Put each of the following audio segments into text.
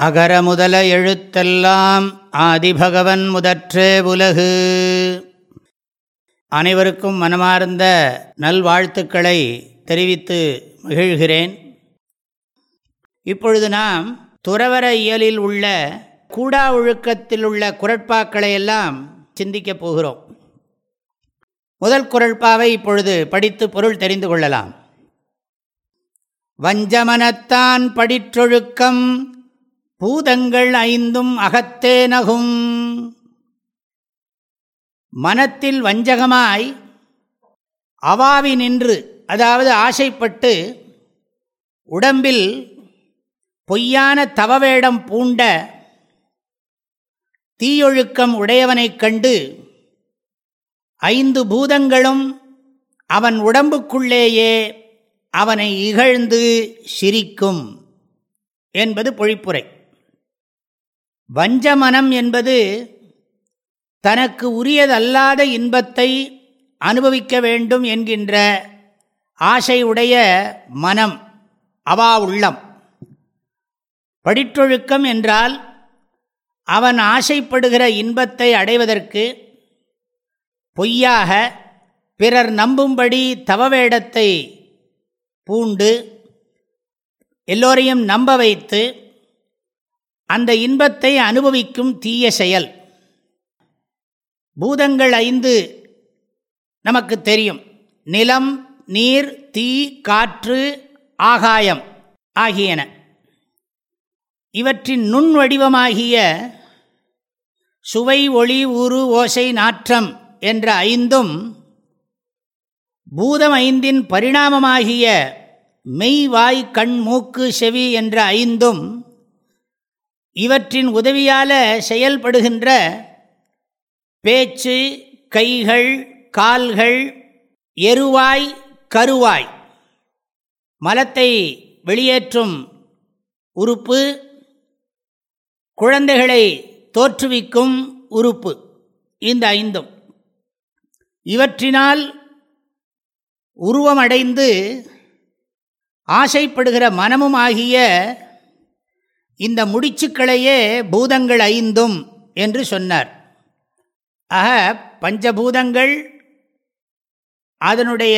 அகர முதல எழுத்தெல்லாம் ஆதிபகவன் முதற்றே உலகு. அனைவருக்கும் மனமார்ந்த நல்வாழ்த்துக்களை தெரிவித்து மகிழ்கிறேன். இப்பொழுது நாம் துறவர இயலில் உள்ள கூடா ஒழுக்கத்தில் உள்ள குரட்பாக்களை எல்லாம் சிந்திக்கப் போகிறோம். முதல் குரட்பாவை இப்பொழுது படித்து பொருள் தெரிந்து கொள்ளலாம். வஞ்சமனத்தான் படிற்றொழுக்கம் பூதங்கள் ஐந்தும் அகத்தே நகும். மனத்தில் வஞ்சகமாய் அவாவி நின்று அதாவது ஆசைப்பட்டு உடம்பில் பொய்யான தவவேடம் பூண்ட தீயொழுக்கம் உடையவனைக் கண்டு ஐந்து பூதங்களும் அவன் உடம்புக்குள்ளேயே அவனை இகழ்ந்து சிரிக்கும் என்பது பொழிப்புரை. வஞ்சமனம் என்பது தனக்கு உரியதல்லாத இன்பத்தை அனுபவிக்க வேண்டும் என்கின்ற ஆசையுடைய மனம் அவா உள்ளம். படிற்றொழுக்கம் என்றால் அவன் ஆசைப்படுகிற இன்பத்தை அடைவதற்கு பொய்யாக பிறர் நம்பும்படி தவவேடத்தை பூண்டு எல்லோரையும் நம்ப வைத்து அந்த இன்பத்தை அனுபவிக்கும் தீய செயல். பூதங்கள் ஐந்து நமக்கு தெரியும். நிலம் நீர் தீ காற்று ஆகாயம் ஆகியன. இவற்றின் நுண் வடிவமாகிய சுவை ஒளி உரு ஓசை நாற்றம் என்ற ஐந்தும் பூதம் ஐந்தின் பரிணாமமாகிய மெய் வாய் கண் மூக்கு செவி என்ற ஐந்தும் இவற்றின் உதவியால் செயல்படுகின்ற பேச்சு கைகள் கால்கள் எருவாய் கருவாய். மலத்தை வெளியேற்றும் உறுப்பு குழந்தைகளை தோற்றுவிக்கும் உறுப்பு. இந்த ஐந்தும். இவற்றினால் உருவமடைந்து ஆசைப்படுகிற மனமும் ஆகிய இந்த முடிச்சுக்களையே பூதங்கள் ஐந்தும் என்று சொன்னார். ஆக பஞ்சபூதங்கள் அதனுடைய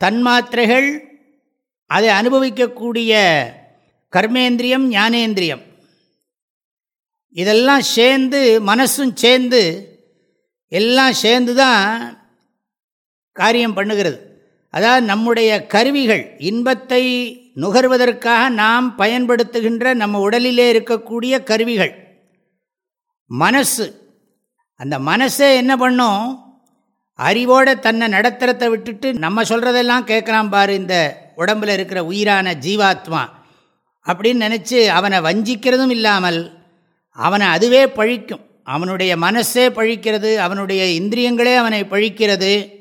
தன்மாத்திரைகள் அதை அனுபவிக்கக்கூடிய கர்மேந்திரியம் ஞானேந்திரியம். இதெல்லாம் சேர்ந்து மனசும் சேர்ந்து எல்லாம் சேர்ந்து தான் காரியம் பண்ணுகிறது. அதாவது நம்முடைய கருவிகள் இன்பத்தை நுகர்வதற்காக நாம் பயன்படுத்துகின்ற நம்ம உடலிலே இருக்கக்கூடிய கருவிகள். மனசு. அந்த மனசே என்ன பண்ணும்? அறிவோட தன்னை நடத்துறதை விட்டுட்டு நம்ம சொல்கிறதெல்லாம் கேட்குறான் பாரு இந்த உடம்பில் இருக்கிற உயிரான ஜீவாத்மா. அப்படின்னு நினச்சி அவனை வஞ்சிக்கிறதும் இல்லாமல் அவனை அதுவே பழிக்கும். அவனுடைய மனசே பழிக்கிறது அவனுடைய இந்திரியங்களே அவனை பழிக்கிறது.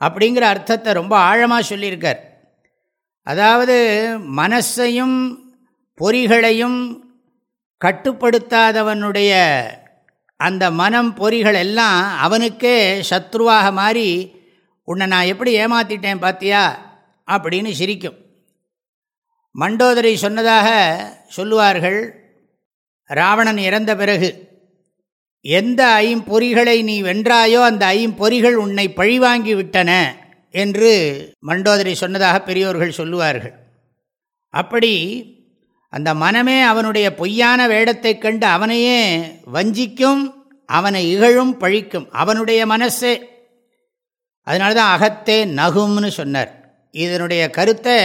அப்படிங்கிற அர்த்தத்தை ரொம்ப ஆழமாக சொல்லியிருக்கார். அதாவது மனசையும் பொறிகளையும் கட்டுப்படுத்தாதவனுடைய அந்த மனம் பொறிகள் எல்லாம் அவனுக்கே சத்ருவாக மாறி உன்னை நான் எப்படி ஏமாற்றிட்டேன் பார்த்தியா அப்படின்னு சிரிக்கும். மண்டோதரி சொன்னதாக சொல்லுவார்கள் ராவணன் இறந்த பிறகு எந்த ஐம்பொறிகளை நீ வென்றாயோ அந்த ஐம்பொறிகள் உன்னை பழிவாங்கி விட்டன என்று மண்டோதரி சொன்னதாக பெரியோர்கள் சொல்லுவார்கள். அப்படி அந்த மனமே அவனுடைய பொய்யான வேடத்தை கண்டு அவனையே வஞ்சிக்கும் அவனை இகழும் பழிக்கும். அவனுடைய மனசே. அதனால தான் அகத்தே நகும்னு சொன்னார். இதனுடைய கருத்தை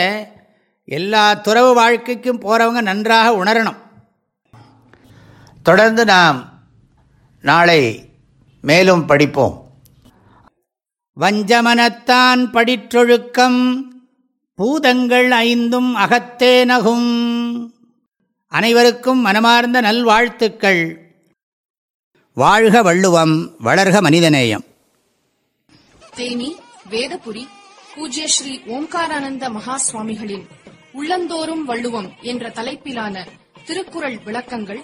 எல்லா துறவு வாழ்க்கைக்கும் போகிறவங்க நன்றாக உணரணும். தொடர்ந்து நாம் நாளை மேலும் படிப்போம். வஞ்சமனத்தான் படிற்றொழுக்கம் பூதங்கள் ஐந்தும் அகத்தே நகும். அனைவருக்கும் மனமார்ந்த நல்வாழ்த்துக்கள். வாழ்க வள்ளுவம் வளர்க மனிதநேயம். தேனி வேதபுரி பூஜ்ய ஸ்ரீ ஓம்காரானந்த மகா சுவாமிகளின் உள்ளந்தோறும் வள்ளுவம் என்ற தலைப்பிலான திருக்குறள் விளக்கங்கள்